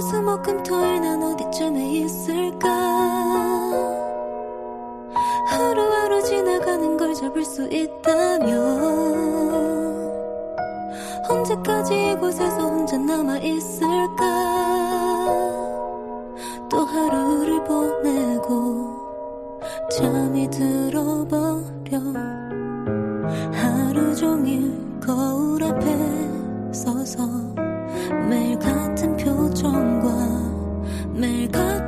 월화수목금토일 난 어디쯤에 있을까? 하루하루 지나가는 걸 잡을 수 있다면 언제까지 이곳에서 혼자 남아 있을까? 또 하루를 보내고 잠이 들어버려 하루 종일 거울 앞에 서서 매일 같은 穿过每个。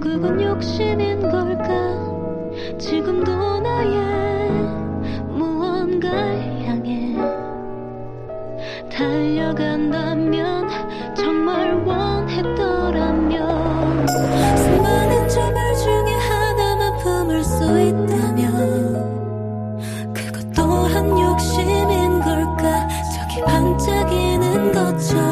그건 욕심인 걸까? 지금도 나의 것처럼